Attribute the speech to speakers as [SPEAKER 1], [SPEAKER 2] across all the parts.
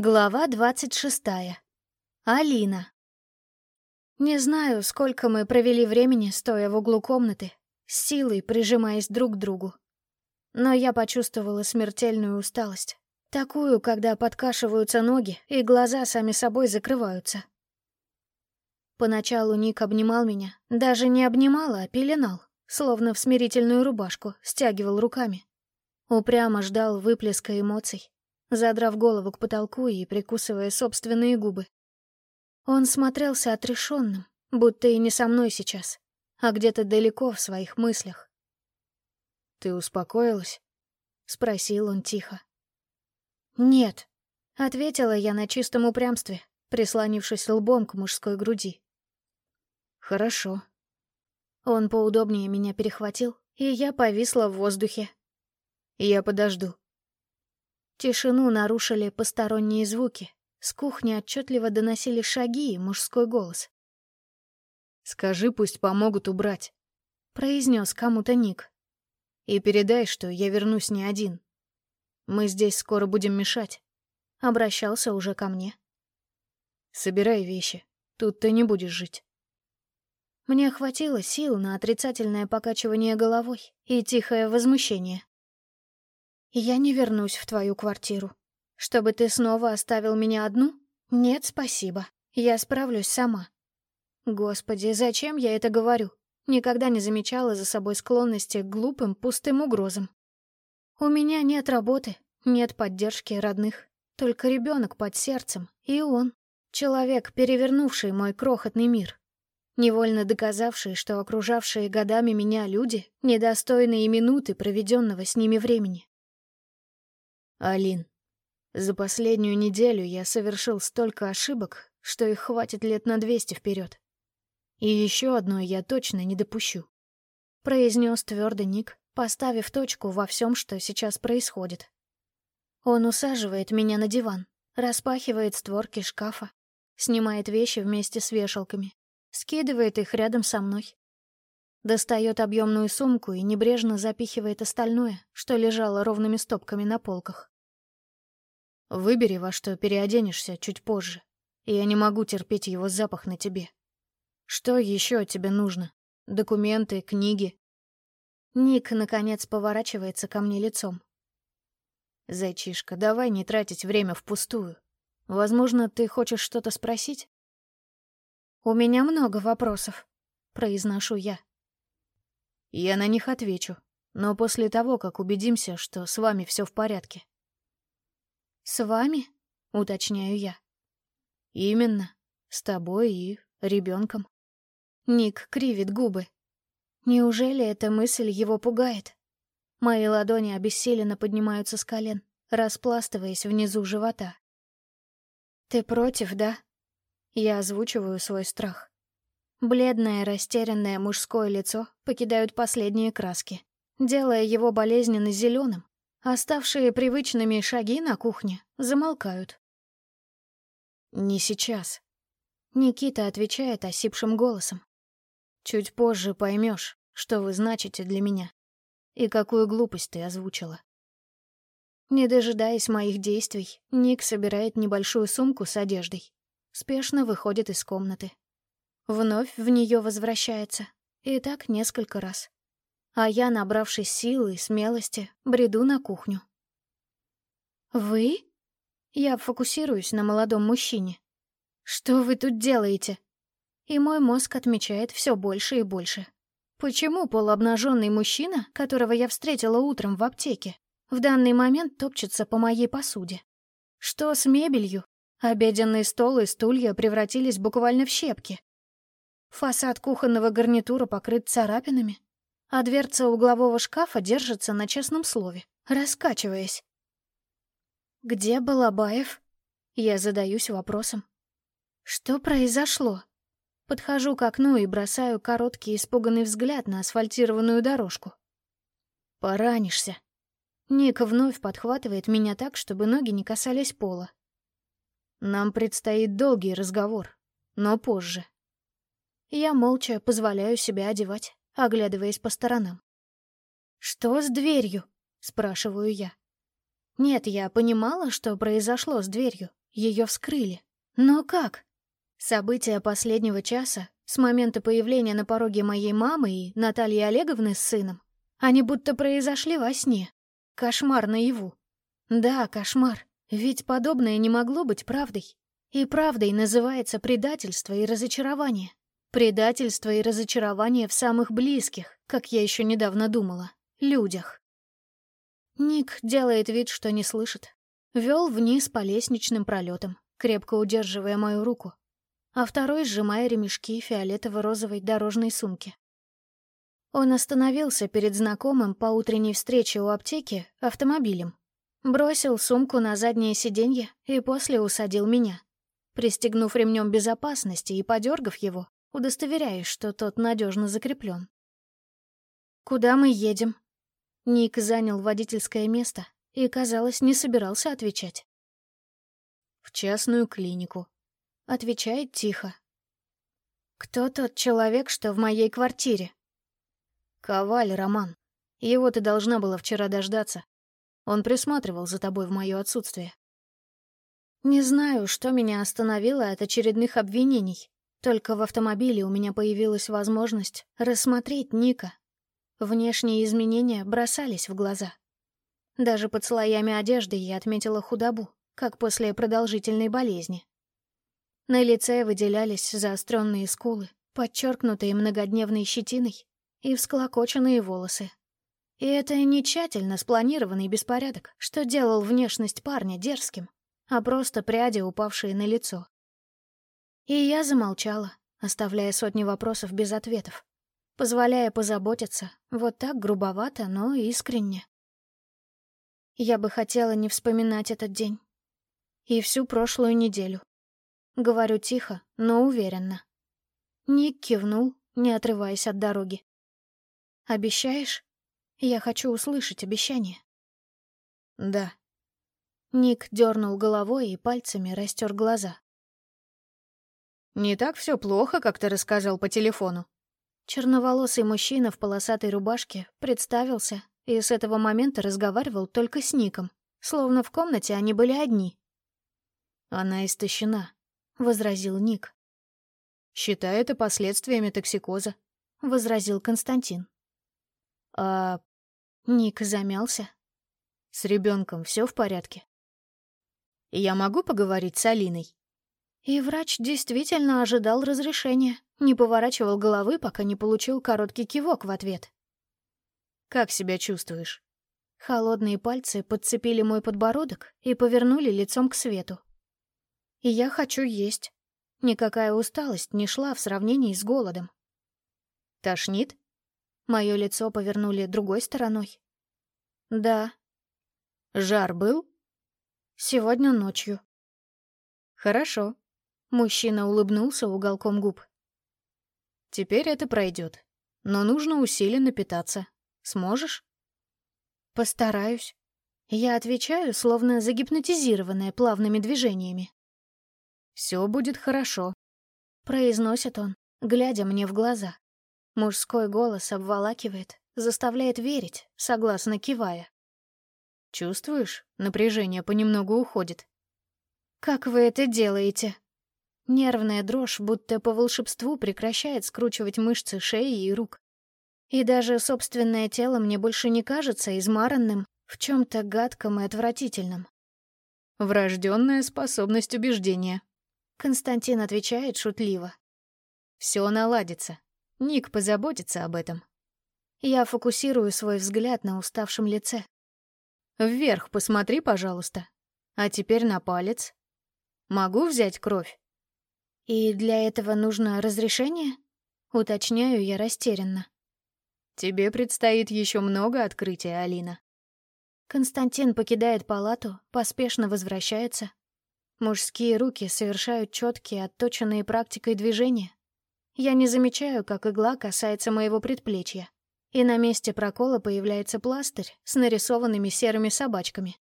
[SPEAKER 1] Глава двадцать шестая. Алина. Не знаю, сколько мы провели времени, стоя в углу комнаты, с силой прижимаясь друг к другу. Но я почувствовала смертельную усталость. Такую, когда подкашиваются ноги, и глаза сами собой закрываются. Поначалу Ник обнимал меня, даже не обнимал, а пеленал, словно в смирительную рубашку, стягивал руками. Упрямо ждал выплеска эмоций, задрав голову к потолку и прикусывая собственные губы. Он смотрелся отрешенным, будто и не со мной сейчас, а где-то далеко в своих мыслях.
[SPEAKER 2] «Ты успокоилась?» — спросил он тихо.
[SPEAKER 1] «Нет», — ответила я на чистом упрямстве, прислонившись лбом к мужской груди.
[SPEAKER 2] «Хорошо».
[SPEAKER 1] Он поудобнее меня перехватил, и я повисла в воздухе.
[SPEAKER 2] «Я подожду»,
[SPEAKER 1] Тишину нарушили посторонние звуки. С кухни отчетливо доносили шаги и мужской голос.
[SPEAKER 2] «Скажи, пусть помогут убрать», —
[SPEAKER 1] произнес кому-то Ник.
[SPEAKER 2] «И передай, что я вернусь не один. Мы здесь скоро будем мешать», — обращался уже ко мне. «Собирай вещи, тут ты не будешь жить».
[SPEAKER 1] Мне хватило сил на отрицательное покачивание головой и тихое возмущение. Я не вернусь в твою квартиру. Чтобы ты снова оставил меня одну? Нет, спасибо. Я справлюсь сама. Господи, зачем я это говорю? Никогда не замечала за собой склонности к глупым, пустым угрозам. У меня нет работы, нет поддержки родных, только ребенок под сердцем, и он. Человек, перевернувший мой крохотный мир. Невольно доказавший, что окружавшие годами меня люди недостойны и минуты, проведенного с ними времени.
[SPEAKER 2] Алин, за последнюю неделю я совершил столько ошибок, что их хватит лет на двести вперед. И еще одной я точно не допущу.
[SPEAKER 1] Произнес твердо Ник, поставив точку во всем, что сейчас происходит. Он усаживает меня на диван, распахивает створки шкафа, снимает вещи вместе с вешалками, скидывает их рядом со мной. Достает объемную сумку и небрежно запихивает остальное, что лежало ровными стопками на полках.
[SPEAKER 2] Выбери, во что переоденешься чуть позже. Я не могу терпеть его запах на тебе. Что еще тебе нужно? Документы, книги?»
[SPEAKER 1] Ник, наконец, поворачивается ко мне лицом.
[SPEAKER 2] «Зайчишка, давай не тратить время впустую. Возможно, ты хочешь что-то спросить?»
[SPEAKER 1] «У меня много вопросов», — произношу я.
[SPEAKER 2] «Я на них отвечу, но после того, как убедимся, что с вами все в порядке.
[SPEAKER 1] «С вами?» — уточняю я.
[SPEAKER 2] «Именно. С тобой и ребенком.
[SPEAKER 1] Ник кривит губы. Неужели эта мысль его пугает? Мои ладони обессиленно поднимаются с колен, распластываясь внизу живота. «Ты против, да?» Я озвучиваю свой страх. Бледное, растерянное мужское лицо покидают последние краски, делая его болезненно зеленым, Оставшие привычными шаги на кухне замолкают.
[SPEAKER 2] «Не сейчас», —
[SPEAKER 1] Никита отвечает осипшим голосом.
[SPEAKER 2] «Чуть позже поймешь, что вы значите для меня и какую глупость ты озвучила».
[SPEAKER 1] Не дожидаясь моих действий, Ник собирает небольшую сумку с одеждой. Спешно выходит из комнаты. Вновь в нее возвращается. И так несколько раз а я, набравшись силы и смелости, бреду на кухню. «Вы?» Я фокусируюсь на молодом мужчине. «Что вы тут делаете?» И мой мозг отмечает все больше и больше. Почему полуобнаженный мужчина, которого я встретила утром в аптеке, в данный момент топчется по моей посуде? Что с мебелью? Обеденный стол и стулья превратились буквально в щепки. Фасад кухонного гарнитура покрыт царапинами, а дверца углового шкафа держится на честном слове, раскачиваясь. «Где Балабаев?» Я задаюсь вопросом. «Что произошло?» Подхожу к окну и бросаю короткий испуганный взгляд на асфальтированную дорожку.
[SPEAKER 2] «Поранишься».
[SPEAKER 1] Ник вновь подхватывает меня так, чтобы ноги не касались пола.
[SPEAKER 2] «Нам предстоит долгий разговор, но позже».
[SPEAKER 1] Я молча позволяю себя одевать оглядываясь по сторонам. «Что с дверью?» — спрашиваю я. Нет, я понимала, что произошло с дверью. Ее вскрыли. Но как? События последнего часа, с момента появления на пороге моей мамы и Натальи Олеговны с сыном, они будто произошли во сне. Кошмар наяву. Да, кошмар. Ведь подобное не могло быть правдой. И правдой называется предательство и разочарование. Предательство и разочарование в самых близких, как я еще недавно думала, людях. Ник делает вид, что не слышит. Вел вниз по лестничным пролетам, крепко удерживая мою руку, а второй сжимая ремешки фиолетово-розовой дорожной сумки. Он остановился перед знакомым по утренней встрече у аптеки автомобилем, бросил сумку на заднее сиденье и после усадил меня, пристегнув ремнем безопасности и подергав его, удостоверяясь, что тот надежно закреплен. «Куда мы едем?» Ник занял водительское место и, казалось, не собирался отвечать.
[SPEAKER 2] «В частную клинику», — отвечает тихо.
[SPEAKER 1] «Кто тот человек, что в моей квартире?»
[SPEAKER 2] «Коваль, Роман. Его ты должна была вчера дождаться. Он присматривал за тобой в мое отсутствие».
[SPEAKER 1] Не знаю, что меня остановило от очередных обвинений. Только в автомобиле у меня появилась возможность рассмотреть Ника Внешние изменения бросались в глаза. Даже под слоями одежды я отметила худобу, как после продолжительной болезни. На лице выделялись заостренные скулы, подчеркнутые многодневной щетиной и всклокоченные волосы. И это не тщательно спланированный беспорядок, что делал внешность парня дерзким, а просто пряди, упавшие на лицо. И я замолчала, оставляя сотни вопросов без ответов позволяя позаботиться, вот так грубовато, но искренне. Я бы хотела не вспоминать этот день. И всю прошлую неделю. Говорю тихо, но уверенно. Ник кивнул, не отрываясь от дороги. «Обещаешь? Я хочу услышать обещание».
[SPEAKER 2] «Да».
[SPEAKER 1] Ник дернул головой и пальцами растер глаза.
[SPEAKER 2] «Не так все плохо, как ты рассказал по телефону»,
[SPEAKER 1] Черноволосый мужчина в полосатой рубашке представился и с этого момента разговаривал только с Ником, словно в комнате они были одни.
[SPEAKER 2] «Она истощена», —
[SPEAKER 1] возразил Ник.
[SPEAKER 2] «Считай это последствиями токсикоза», —
[SPEAKER 1] возразил Константин.
[SPEAKER 2] «А...»
[SPEAKER 1] Ник замялся.
[SPEAKER 2] «С ребенком все в порядке?» «Я могу поговорить с Алиной?»
[SPEAKER 1] И врач действительно ожидал разрешения, не поворачивал головы, пока не получил короткий кивок в ответ.
[SPEAKER 2] «Как себя чувствуешь?»
[SPEAKER 1] Холодные пальцы подцепили мой подбородок и повернули лицом к свету. И я хочу есть. Никакая усталость не шла в сравнении с голодом.
[SPEAKER 2] «Тошнит?»
[SPEAKER 1] Мое лицо повернули другой стороной. «Да».
[SPEAKER 2] «Жар был?»
[SPEAKER 1] «Сегодня ночью».
[SPEAKER 2] «Хорошо».
[SPEAKER 1] Мужчина улыбнулся уголком губ.
[SPEAKER 2] Теперь это пройдет. Но нужно усиленно питаться. Сможешь?
[SPEAKER 1] Постараюсь. Я отвечаю, словно загипнотизированная плавными движениями.
[SPEAKER 2] Все будет хорошо,
[SPEAKER 1] произносит он, глядя мне в глаза. Мужской голос обволакивает, заставляет верить, согласно кивая.
[SPEAKER 2] Чувствуешь, напряжение понемногу уходит.
[SPEAKER 1] Как вы это делаете? Нервная дрожь будто по волшебству прекращает скручивать мышцы шеи и рук. И даже собственное тело мне больше не кажется измаранным в чем то гадком и отвратительном.
[SPEAKER 2] Врожденная способность убеждения.
[SPEAKER 1] Константин отвечает шутливо.
[SPEAKER 2] Все наладится. Ник позаботится об этом.
[SPEAKER 1] Я фокусирую свой взгляд на уставшем лице.
[SPEAKER 2] Вверх посмотри, пожалуйста. А теперь на палец. Могу взять кровь?
[SPEAKER 1] «И для этого нужно разрешение?» Уточняю я растерянно.
[SPEAKER 2] «Тебе предстоит еще много открытий, Алина».
[SPEAKER 1] Константин покидает палату, поспешно возвращается. Мужские руки совершают четкие, отточенные практикой движения. Я не замечаю, как игла касается моего предплечья, и на месте прокола появляется пластырь с нарисованными серыми собачками.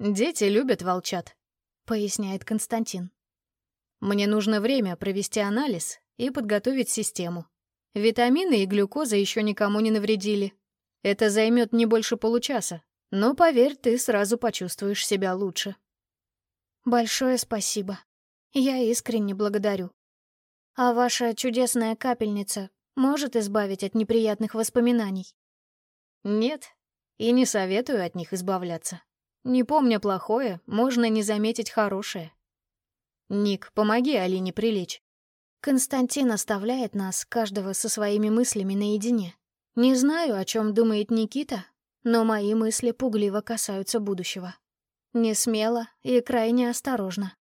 [SPEAKER 2] «Дети любят волчат», — поясняет Константин. Мне нужно время провести анализ и подготовить систему. Витамины и глюкоза еще никому не навредили. Это займет не больше получаса, но, поверь, ты сразу почувствуешь себя лучше.
[SPEAKER 1] Большое спасибо. Я искренне благодарю. А ваша чудесная капельница может избавить от неприятных воспоминаний?
[SPEAKER 2] Нет, и не советую от них избавляться. Не помня плохое, можно не заметить хорошее. Ник, помоги Алине прилечь.
[SPEAKER 1] Константин оставляет нас, каждого со своими мыслями наедине. Не знаю, о чем думает Никита, но мои мысли пугливо касаются будущего. Не смело и крайне осторожно.